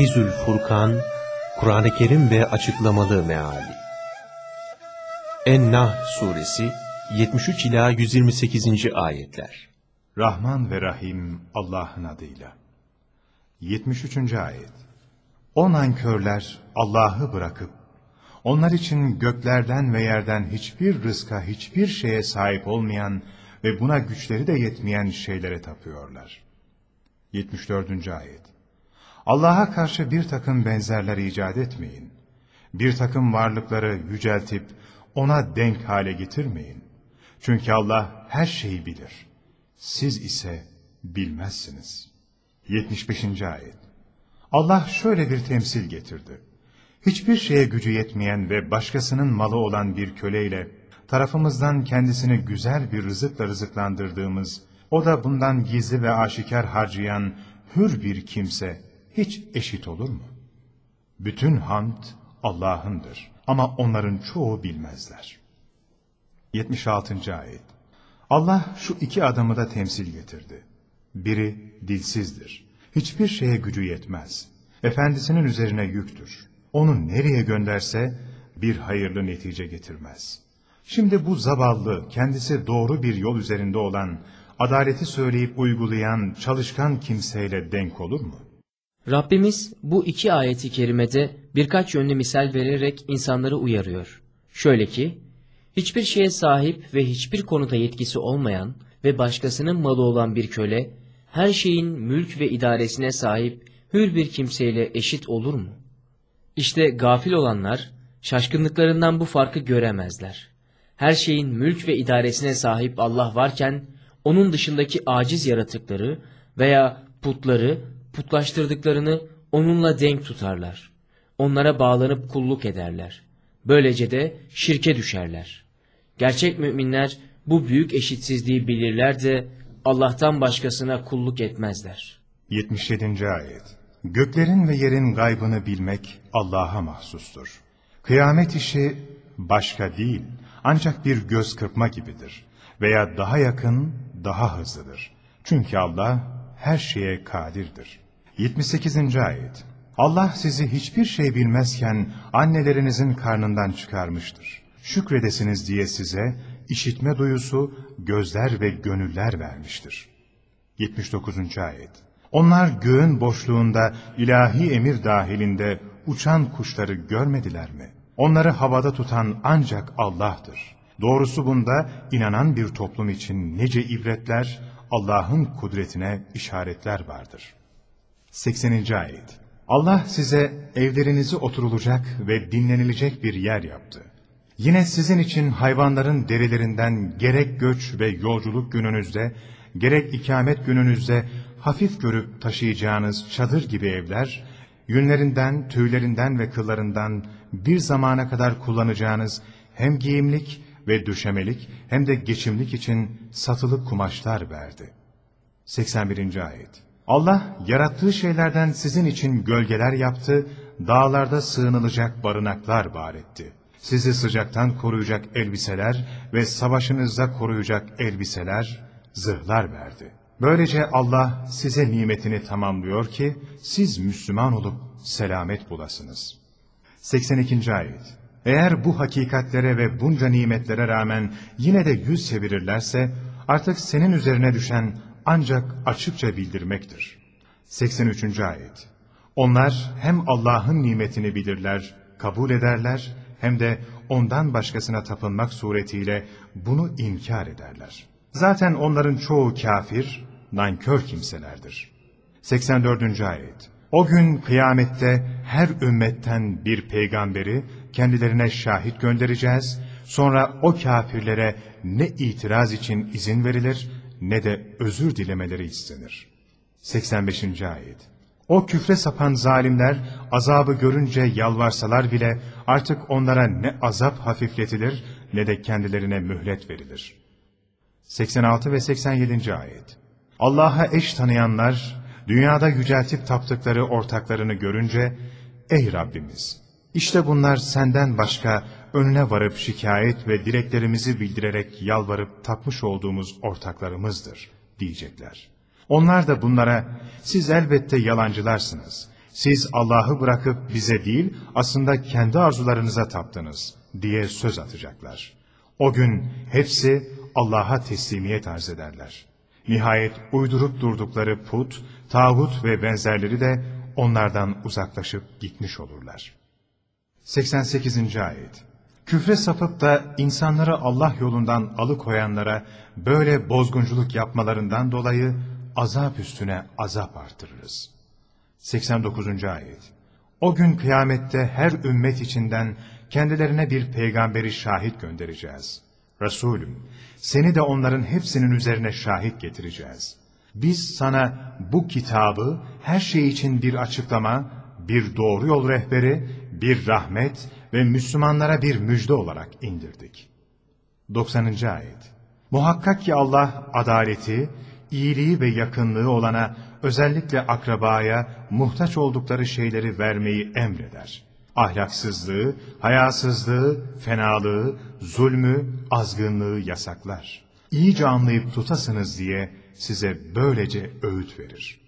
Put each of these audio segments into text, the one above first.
Feyzül Furkan, Kur'an-ı Kerim ve Açıklamalı Meali En-Nahl Suresi 73 ila 128. ayetler. Rahman ve Rahim Allah'ın adıyla. 73. ayet. O nankörler Allah'ı bırakıp, onlar için göklerden ve yerden hiçbir rızka, hiçbir şeye sahip olmayan ve buna güçleri de yetmeyen şeylere tapıyorlar. 74. ayet. Allah'a karşı bir takım benzerler icat etmeyin. Bir takım varlıkları yüceltip ona denk hale getirmeyin. Çünkü Allah her şeyi bilir. Siz ise bilmezsiniz. 75. ayet. Allah şöyle bir temsil getirdi. Hiçbir şeye gücü yetmeyen ve başkasının malı olan bir köleyle tarafımızdan kendisini güzel bir rızıkla rızıklandırdığımız, o da bundan gizli ve aşikar harcayan hür bir kimse hiç eşit olur mu? Bütün hamd Allah'ındır ama onların çoğu bilmezler. 76. ayet Allah şu iki adamı da temsil getirdi. Biri dilsizdir. Hiçbir şeye gücü yetmez. Efendisinin üzerine yüktür. Onu nereye gönderse bir hayırlı netice getirmez. Şimdi bu zavallı, kendisi doğru bir yol üzerinde olan, adaleti söyleyip uygulayan, çalışkan kimseyle denk olur mu? Rabbimiz bu iki ayeti kerimede birkaç yönlü misal vererek insanları uyarıyor. Şöyle ki, hiçbir şeye sahip ve hiçbir konuda yetkisi olmayan ve başkasının malı olan bir köle, her şeyin mülk ve idaresine sahip hür bir kimseyle eşit olur mu? İşte gafil olanlar, şaşkınlıklarından bu farkı göremezler. Her şeyin mülk ve idaresine sahip Allah varken, onun dışındaki aciz yaratıkları veya putları, putlaştırdıklarını onunla denk tutarlar. Onlara bağlanıp kulluk ederler. Böylece de şirke düşerler. Gerçek müminler bu büyük eşitsizliği bilirler de Allah'tan başkasına kulluk etmezler. 77. ayet Göklerin ve yerin gaybını bilmek Allah'a mahsustur. Kıyamet işi başka değil, ancak bir göz kırpma gibidir. Veya daha yakın, daha hızlıdır. Çünkü Allah her şeye kadirdir. 78. ayet Allah sizi hiçbir şey bilmezken annelerinizin karnından çıkarmıştır. Şükredesiniz diye size işitme duyusu, gözler ve gönüller vermiştir. 79. ayet Onlar göğün boşluğunda ilahi emir dahilinde uçan kuşları görmediler mi? Onları havada tutan ancak Allah'tır. Doğrusu bunda inanan bir toplum için nice ibretler, Allah'ın kudretine işaretler vardır. 80. ayet Allah size evlerinizi oturulacak ve dinlenilecek bir yer yaptı. Yine sizin için hayvanların derilerinden gerek göç ve yolculuk gününüzde, gerek ikamet gününüzde hafif görüp taşıyacağınız çadır gibi evler, yünlerinden, tüylerinden ve kıllarından bir zamana kadar kullanacağınız hem giyimlik ve düşemelik hem de geçimlik için satılık kumaşlar verdi. 81. ayet Allah yarattığı şeylerden sizin için gölgeler yaptı, dağlarda sığınılacak barınaklar var etti. Sizi sıcaktan koruyacak elbiseler ve savaşınızda koruyacak elbiseler, zırhlar verdi. Böylece Allah size nimetini tamamlıyor ki siz Müslüman olup selamet bulasınız. 82. ayet Eğer bu hakikatlere ve bunca nimetlere rağmen yine de yüz çevirirlerse artık senin üzerine düşen ancak açıkça bildirmektir. 83. ayet Onlar hem Allah'ın nimetini bilirler, kabul ederler hem de ondan başkasına tapınmak suretiyle bunu inkar ederler. Zaten onların çoğu kafir, nankör kimselerdir. 84. ayet O gün kıyamette her ümmetten bir peygamberi kendilerine şahit göndereceğiz, sonra o kafirlere ne itiraz için izin verilir ne de özür dilemeleri istenir. 85. ayet O küfre sapan zalimler azabı görünce yalvarsalar bile artık onlara ne azap hafifletilir ne de kendilerine mühlet verilir. 86 ve 87. ayet Allah'a eş tanıyanlar dünyada yüceltip taptıkları ortaklarını görünce Ey Rabbimiz! İşte bunlar senden başka önüne varıp şikayet ve dileklerimizi bildirerek yalvarıp tapmış olduğumuz ortaklarımızdır diyecekler. Onlar da bunlara siz elbette yalancılarsınız. siz Allah'ı bırakıp bize değil aslında kendi arzularınıza taptınız diye söz atacaklar. O gün hepsi Allah'a teslimiyet arz ederler. Nihayet uydurup durdukları put, tağut ve benzerleri de onlardan uzaklaşıp gitmiş olurlar. 88. Ayet Küfre sapıp da insanları Allah yolundan alıkoyanlara böyle bozgunculuk yapmalarından dolayı azap üstüne azap artırırız. 89. Ayet O gün kıyamette her ümmet içinden kendilerine bir peygamberi şahit göndereceğiz. Resulüm, seni de onların hepsinin üzerine şahit getireceğiz. Biz sana bu kitabı her şey için bir açıklama, bir doğru yol rehberi, bir rahmet ve Müslümanlara bir müjde olarak indirdik. 90. Ayet Muhakkak ki Allah adaleti, iyiliği ve yakınlığı olana, özellikle akrabaya, muhtaç oldukları şeyleri vermeyi emreder. Ahlaksızlığı, hayasızlığı, fenalığı, zulmü, azgınlığı yasaklar. İyice anlayıp tutasınız diye size böylece öğüt verir.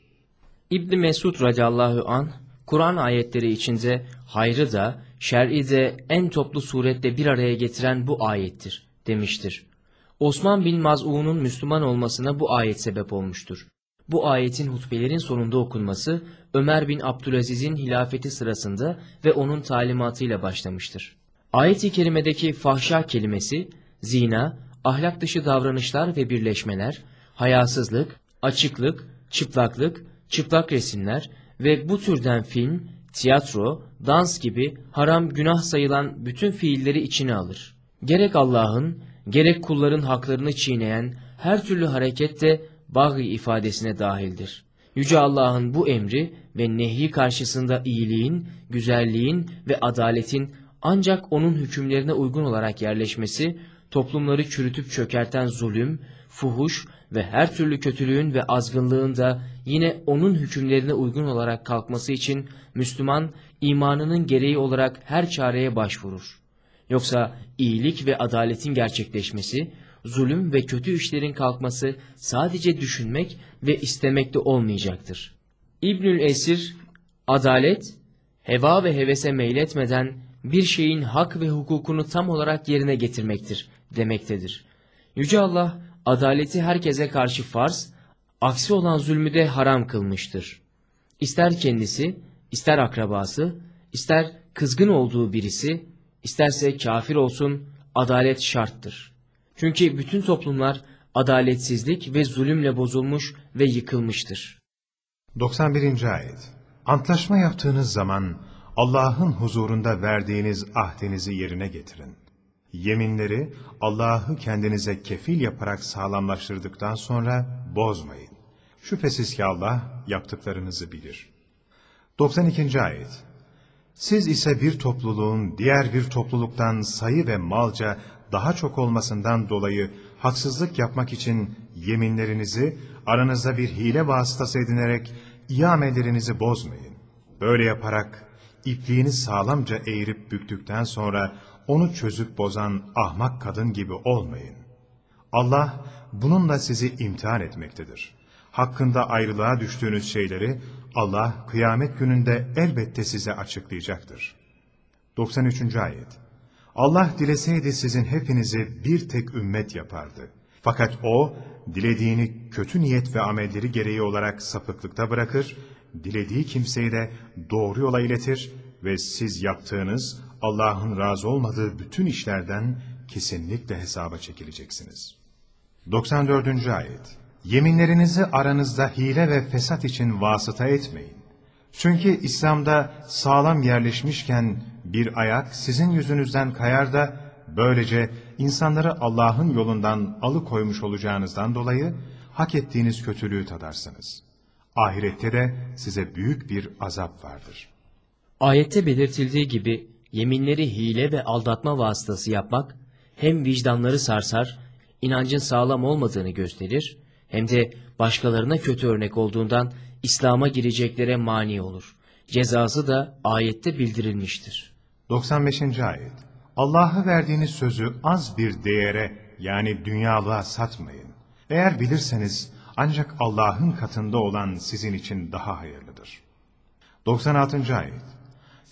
İbni Mesud radıyallahu an Kur'an ayetleri içinde hayrı da şer'i de en toplu surette bir araya getiren bu ayettir demiştir. Osman bin Maz'un'un Müslüman olmasına bu ayet sebep olmuştur. Bu ayetin hutbelerin sonunda okunması Ömer bin Abdülaziz'in hilafeti sırasında ve onun talimatıyla başlamıştır. Ayet-i kerimedeki fahşa kelimesi zina, ahlak dışı davranışlar ve birleşmeler, hayasızlık, açıklık, çıplaklık, çıplak resimler ve bu türden film, tiyatro, dans gibi haram günah sayılan bütün fiilleri içine alır. Gerek Allah'ın, gerek kulların haklarını çiğneyen her türlü hareket de bagi ifadesine dahildir. Yüce Allah'ın bu emri ve nehyi karşısında iyiliğin, güzelliğin ve adaletin ancak onun hükümlerine uygun olarak yerleşmesi, toplumları çürütüp çökerten zulüm, fuhuş ve her türlü kötülüğün ve azgınlığın da yine onun hükümlerine uygun olarak kalkması için Müslüman imanının gereği olarak her çareye başvurur. Yoksa iyilik ve adaletin gerçekleşmesi, zulüm ve kötü işlerin kalkması sadece düşünmek ve istemekte olmayacaktır. İbnül Esir, adalet, heva ve hevese meyletmeden bir şeyin hak ve hukukunu tam olarak yerine getirmektir demektedir. Yüce Allah, adaleti herkese karşı farz, aksi olan zulmü de haram kılmıştır. İster kendisi, ister akrabası, ister kızgın olduğu birisi, isterse kafir olsun, adalet şarttır. Çünkü bütün toplumlar adaletsizlik ve zulümle bozulmuş ve yıkılmıştır. 91. Ayet Antlaşma yaptığınız zaman Allah'ın huzurunda verdiğiniz ahdinizi yerine getirin. Yeminleri Allah'ı kendinize kefil yaparak sağlamlaştırdıktan sonra bozmayın. Şüphesiz ki Allah yaptıklarınızı bilir. 92. Ayet Siz ise bir topluluğun diğer bir topluluktan sayı ve malca daha çok olmasından dolayı haksızlık yapmak için yeminlerinizi aranızda bir hile vasıtası edinerek iyi amellerinizi bozmayın. Böyle yaparak ipliğini sağlamca eğirip büktükten sonra onu çözüp bozan ahmak kadın gibi olmayın. Allah bununla sizi imtihan etmektedir. Hakkında ayrılığa düştüğünüz şeyleri Allah kıyamet gününde elbette size açıklayacaktır. 93. Ayet Allah dileseydi sizin hepinizi bir tek ümmet yapardı. Fakat O, dilediğini kötü niyet ve amelleri gereği olarak sapıklıkta bırakır, dilediği kimseyi de doğru yola iletir ve siz yaptığınız Allah'ın razı olmadığı bütün işlerden kesinlikle hesaba çekileceksiniz. 94. Ayet Yeminlerinizi aranızda hile ve fesat için vasıta etmeyin. Çünkü İslam'da sağlam yerleşmişken bir ayak sizin yüzünüzden kayar da böylece insanları Allah'ın yolundan alıkoymuş olacağınızdan dolayı hak ettiğiniz kötülüğü tadarsınız. Ahirette de size büyük bir azap vardır. Ayette belirtildiği gibi yeminleri hile ve aldatma vasıtası yapmak hem vicdanları sarsar, inancın sağlam olmadığını gösterir, hem de başkalarına kötü örnek olduğundan İslam'a gireceklere mani olur. Cezası da ayette bildirilmiştir. 95. Ayet Allah'a verdiğiniz sözü az bir değere yani dünyalığa satmayın. Eğer bilirseniz ancak Allah'ın katında olan sizin için daha hayırlıdır. 96. Ayet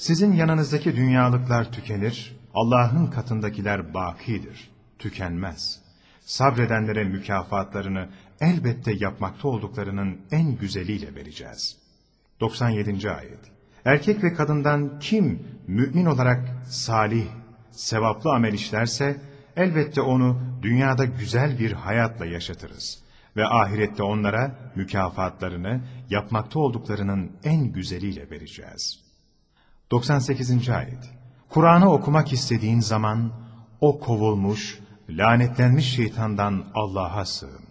Sizin yanınızdaki dünyalıklar tükenir, Allah'ın katındakiler bakidir, tükenmez. Sabredenlere mükafatlarını elbette yapmakta olduklarının en güzeliyle vereceğiz. 97. Ayet Erkek ve kadından kim mümin olarak salih, sevaplı amel işlerse, elbette onu dünyada güzel bir hayatla yaşatırız. Ve ahirette onlara mükafatlarını yapmakta olduklarının en güzeliyle vereceğiz. 98. Ayet Kur'an'ı okumak istediğin zaman, o kovulmuş, lanetlenmiş şeytandan Allah'a sığın.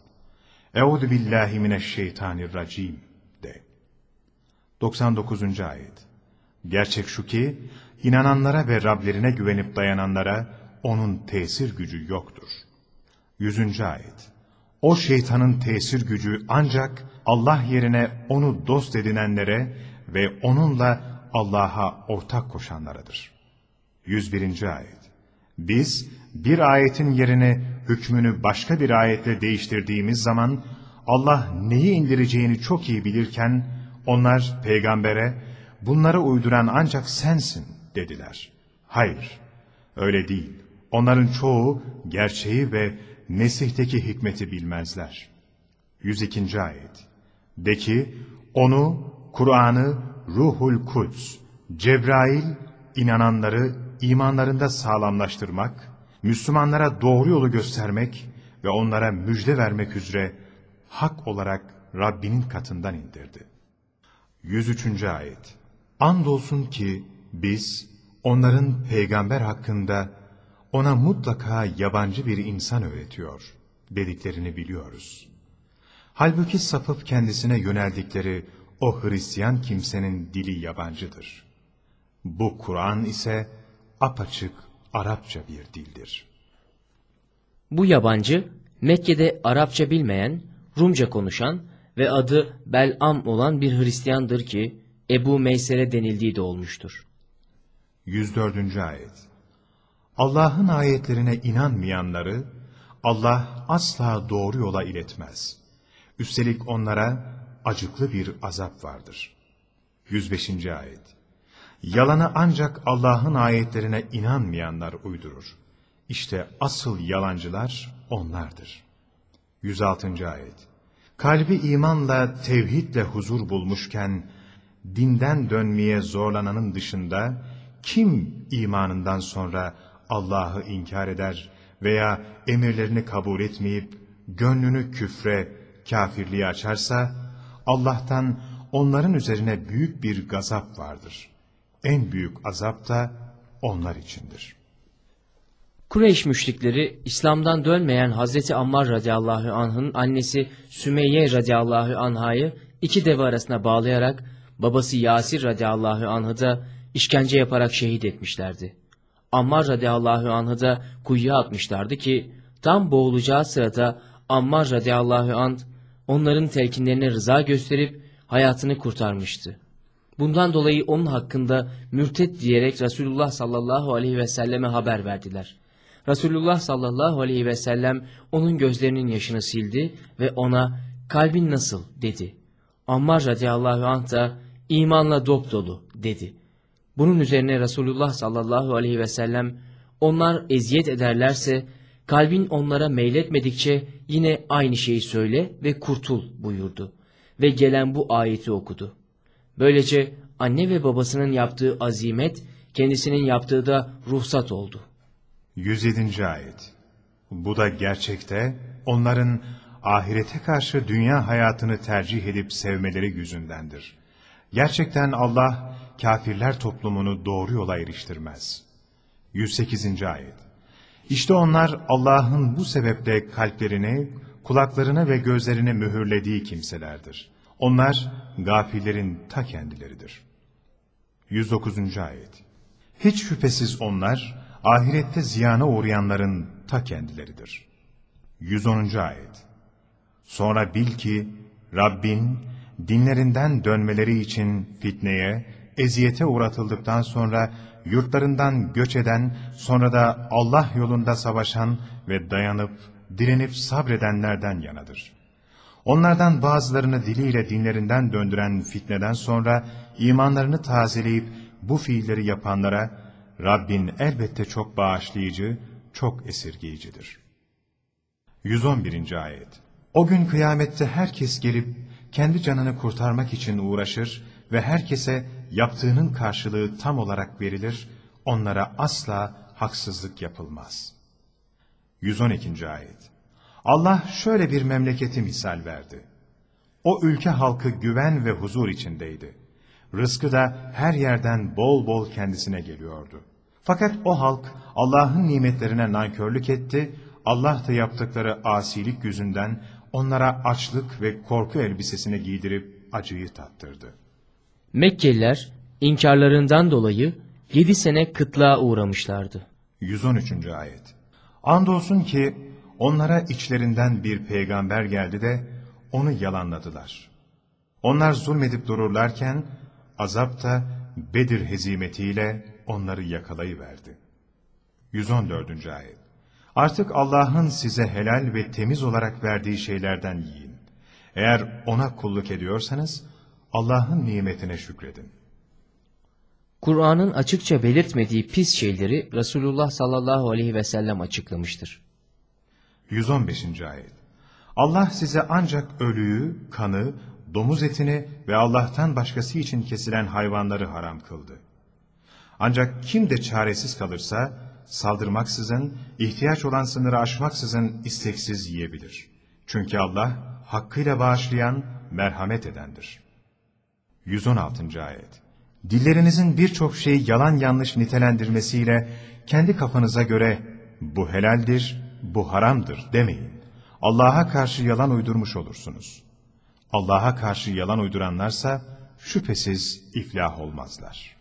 Euzu billahi mineşşeytanirracim de. 99. Ayet Gerçek şu ki, inananlara ve Rablerine güvenip dayananlara onun tesir gücü yoktur. 100. Ayet O şeytanın tesir gücü ancak Allah yerine onu dost edinenlere ve onunla Allah'a ortak koşanlaradır. 101. Ayet Biz bir ayetin yerini hükmünü başka bir ayetle değiştirdiğimiz zaman Allah neyi indireceğini çok iyi bilirken onlar peygambere bunları uyduran ancak sensin dediler. Hayır öyle değil. Onların çoğu gerçeği ve nesihteki hikmeti bilmezler. 102. Ayet De ki onu, Kur'an'ı Ruhul Kuds, Cebrail inananları imanlarında sağlamlaştırmak, Müslümanlara doğru yolu göstermek ve onlara müjde vermek üzere hak olarak Rabbinin katından indirdi. 103. Ayet Andolsun ki biz onların peygamber hakkında ona mutlaka yabancı bir insan öğretiyor dediklerini biliyoruz. Halbuki sapıp kendisine yöneldikleri o Hristiyan kimsenin dili yabancıdır. Bu Kur'an ise apaçık Arapça bir dildir. Bu yabancı, Mekke'de Arapça bilmeyen, Rumca konuşan ve adı Bel'am olan bir Hristiyandır ki, Ebu Meysere denildiği de olmuştur. 104. Ayet Allah'ın ayetlerine inanmayanları, Allah asla doğru yola iletmez. Üstelik onlara acıklı bir azap vardır. 105. Ayet Yalanı ancak Allah'ın ayetlerine inanmayanlar uydurur. İşte asıl yalancılar onlardır. 106. Ayet Kalbi imanla, tevhidle huzur bulmuşken, dinden dönmeye zorlananın dışında, kim imanından sonra Allah'ı inkar eder veya emirlerini kabul etmeyip, gönlünü küfre, kafirliğe açarsa, Allah'tan onların üzerine büyük bir gazap vardır. En büyük azap da onlar içindir. Kureyş müşrikleri İslam'dan dönmeyen Hazreti Ammar radıyallahu anh'ın annesi Sümeyye radıyallahu anh'ı iki deve arasına bağlayarak babası Yasir radıyallahu anh'ı da işkence yaparak şehit etmişlerdi. Ammar radıyallahu anh'ı da kuyuya atmışlardı ki tam boğulacağı sırada Ammar radıyallahu anh onların telkinlerine rıza gösterip hayatını kurtarmıştı. Bundan dolayı onun hakkında mürtet diyerek Resulullah sallallahu aleyhi ve selleme haber verdiler. Resulullah sallallahu aleyhi ve sellem onun gözlerinin yaşını sildi ve ona kalbin nasıl dedi. Ammar radıyallahu anh da imanla dop dolu dedi. Bunun üzerine Resulullah sallallahu aleyhi ve sellem onlar eziyet ederlerse kalbin onlara meyletmedikçe yine aynı şeyi söyle ve kurtul buyurdu. Ve gelen bu ayeti okudu. Böylece anne ve babasının yaptığı azimet kendisinin yaptığı da ruhsat oldu. 107. Ayet Bu da gerçekte onların ahirete karşı dünya hayatını tercih edip sevmeleri yüzündendir. Gerçekten Allah kafirler toplumunu doğru yola eriştirmez. 108. Ayet İşte onlar Allah'ın bu sebeple kalplerini, kulaklarını ve gözlerini mühürlediği kimselerdir. Onlar gafillerin ta kendileridir. 109. Ayet Hiç şüphesiz onlar, ahirette ziyana uğrayanların ta kendileridir. 110. Ayet Sonra bil ki, Rabbin, dinlerinden dönmeleri için fitneye, eziyete uğratıldıktan sonra yurtlarından göç eden, sonra da Allah yolunda savaşan ve dayanıp, direnip sabredenlerden yanadır. Onlardan bazılarını diliyle dinlerinden döndüren fitneden sonra imanlarını tazeleyip bu fiilleri yapanlara Rabbin elbette çok bağışlayıcı, çok esirgeyicidir. 111. Ayet O gün kıyamette herkes gelip kendi canını kurtarmak için uğraşır ve herkese yaptığının karşılığı tam olarak verilir, onlara asla haksızlık yapılmaz. 112. Ayet Allah şöyle bir memleketi misal verdi. O ülke halkı güven ve huzur içindeydi. Rızkı da her yerden bol bol kendisine geliyordu. Fakat o halk Allah'ın nimetlerine nankörlük etti, Allah da yaptıkları asilik yüzünden onlara açlık ve korku elbisesini giydirip acıyı tattırdı. Mekkeliler inkarlarından dolayı yedi sene kıtlığa uğramışlardı. 113. Ayet Andolsun ki onlara içlerinden bir peygamber geldi de onu yalanladılar. Onlar zulmedip dururlarken azap da Bedir hezimetiyle onları yakalayıverdi. 114. Ayet Artık Allah'ın size helal ve temiz olarak verdiği şeylerden yiyin. Eğer ona kulluk ediyorsanız Allah'ın nimetine şükredin. Kur'an'ın açıkça belirtmediği pis şeyleri Resulullah sallallahu aleyhi ve sellem açıklamıştır. 115. Ayet Allah size ancak ölüyü, kanı, domuz etini ve Allah'tan başkası için kesilen hayvanları haram kıldı. Ancak kim de çaresiz kalırsa, saldırmaksızın, ihtiyaç olan sınırı aşmaksızın isteksiz yiyebilir. Çünkü Allah, hakkıyla bağışlayan, merhamet edendir. 116. Ayet Dillerinizin birçok şeyi yalan yanlış nitelendirmesiyle, kendi kafanıza göre, bu helaldir, bu haramdır demeyin. Allah'a karşı yalan uydurmuş olursunuz. Allah'a karşı yalan uyduranlarsa, şüphesiz iflah olmazlar.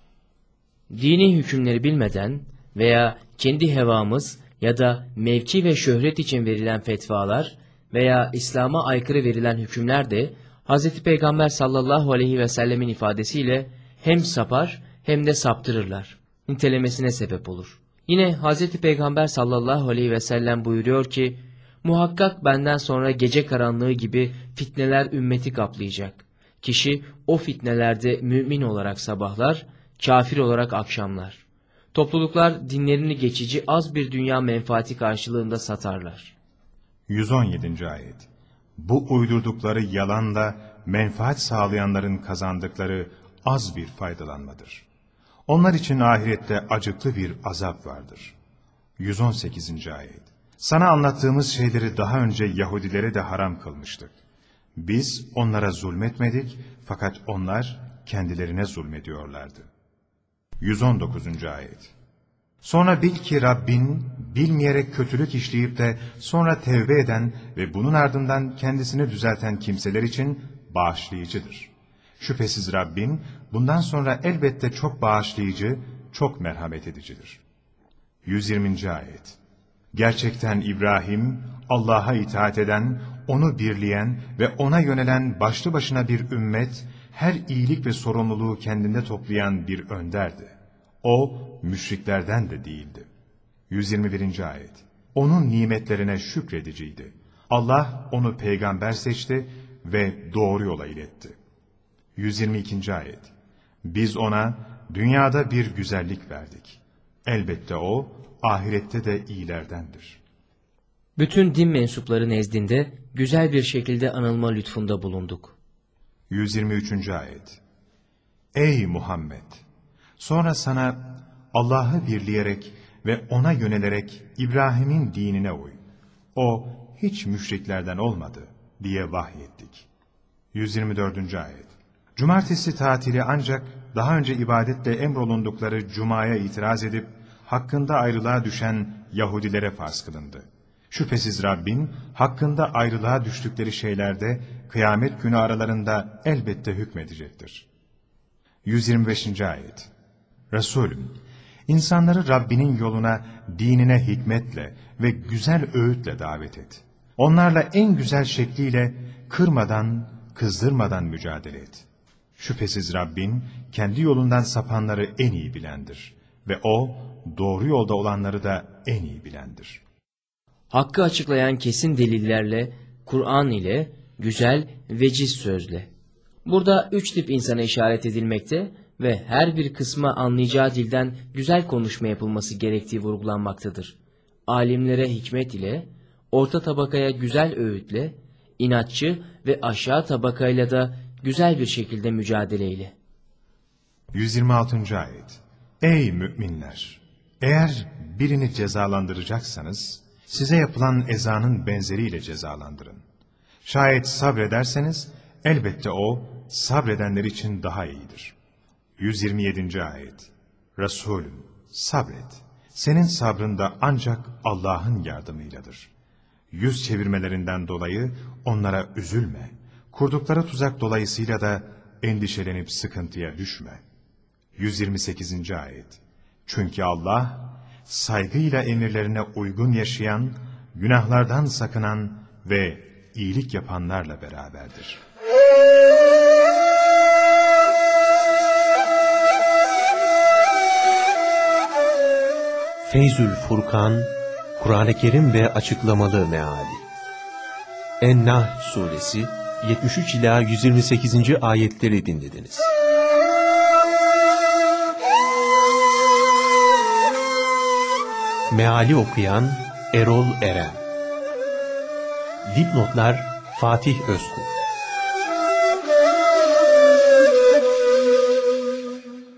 Dini hükümleri bilmeden veya kendi hevamız ya da mevki ve şöhret için verilen fetvalar veya İslam'a aykırı verilen hükümler de Hz. Peygamber sallallahu aleyhi ve sellemin ifadesiyle hem sapar hem de saptırırlar. Nitelemesine sebep olur. Yine Hz. Peygamber sallallahu aleyhi ve sellem buyuruyor ki, Muhakkak benden sonra gece karanlığı gibi fitneler ümmeti kaplayacak. Kişi o fitnelerde mümin olarak sabahlar, kafir olarak akşamlar. Topluluklar dinlerini geçici az bir dünya menfaati karşılığında satarlar. 117. Ayet Bu uydurdukları yalanla menfaat sağlayanların kazandıkları az bir faydalanmadır. Onlar için ahirette acıklı bir azap vardır. 118. Ayet Sana anlattığımız şeyleri daha önce Yahudilere de haram kılmıştık. Biz onlara zulmetmedik fakat onlar kendilerine zulmediyorlardı. 119. Ayet Sonra bil ki Rabbin bilmeyerek kötülük işleyip de sonra tevbe eden ve bunun ardından kendisini düzelten kimseler için bağışlayıcıdır. Şüphesiz Rabbin bundan sonra elbette çok bağışlayıcı, çok merhamet edicidir. 120. Ayet Gerçekten İbrahim, Allah'a itaat eden, onu birleyen ve ona yönelen başlı başına bir ümmet, her iyilik ve sorumluluğu kendinde toplayan bir önderdi. O, müşriklerden de değildi. 121. Ayet Onun nimetlerine şükrediciydi. Allah onu peygamber seçti ve doğru yola iletti. 122. Ayet Biz ona dünyada bir güzellik verdik. Elbette o, ahirette de iyilerdendir. Bütün din mensupları nezdinde güzel bir şekilde anılma lütfunda bulunduk. 123. Ayet Ey Muhammed! Sonra sana Allah'ı birleyerek ve ona yönelerek İbrahim'in dinine uy. O hiç müşriklerden olmadı diye vahyettik. 124. Ayet Cumartesi tatili ancak daha önce ibadetle emrolundukları Cuma'ya itiraz edip hakkında ayrılığa düşen Yahudilere farz kılındı. Şüphesiz Rabbin hakkında ayrılığa düştükleri şeylerde kıyamet günü aralarında elbette hükmedecektir. 125. Ayet Resulüm, insanları Rabbinin yoluna, dinine hikmetle ve güzel öğütle davet et. Onlarla en güzel şekliyle kırmadan, kızdırmadan mücadele et. Şüphesiz Rabbin kendi yolundan sapanları en iyi bilendir. Ve O doğru yolda olanları da en iyi bilendir. Hakkı açıklayan kesin delillerle, Kur'an ile güzel, veciz sözle. Burada üç tip insana işaret edilmekte ve her bir kısma anlayacağı dilden güzel konuşma yapılması gerektiği vurgulanmaktadır. Alimlere hikmet ile, orta tabakaya güzel öğütle, inatçı ve aşağı tabakayla da güzel bir şekilde mücadeleyle. 126. Ayet Ey müminler! Eğer birini cezalandıracaksanız, size yapılan ezanın benzeriyle cezalandırın. Şayet sabrederseniz, elbette o, sabredenler için daha iyidir. 127. Ayet Resulüm, sabret. Senin sabrın da ancak Allah'ın yardımıyladır. Yüz çevirmelerinden dolayı onlara üzülme. Kurdukları tuzak dolayısıyla da endişelenip sıkıntıya düşme. 128. Ayet Çünkü Allah, saygıyla emirlerine uygun yaşayan, günahlardan sakınan ve iyilik yapanlarla beraberdir. Feyzül Furkan, Kur'an-ı Kerim ve Açıklamalı Meali En-Nahl Suresi 73 ila 128. ayetleri dinlediniz. Meali okuyan Erol Eren Dipnotlar Fatih Özkul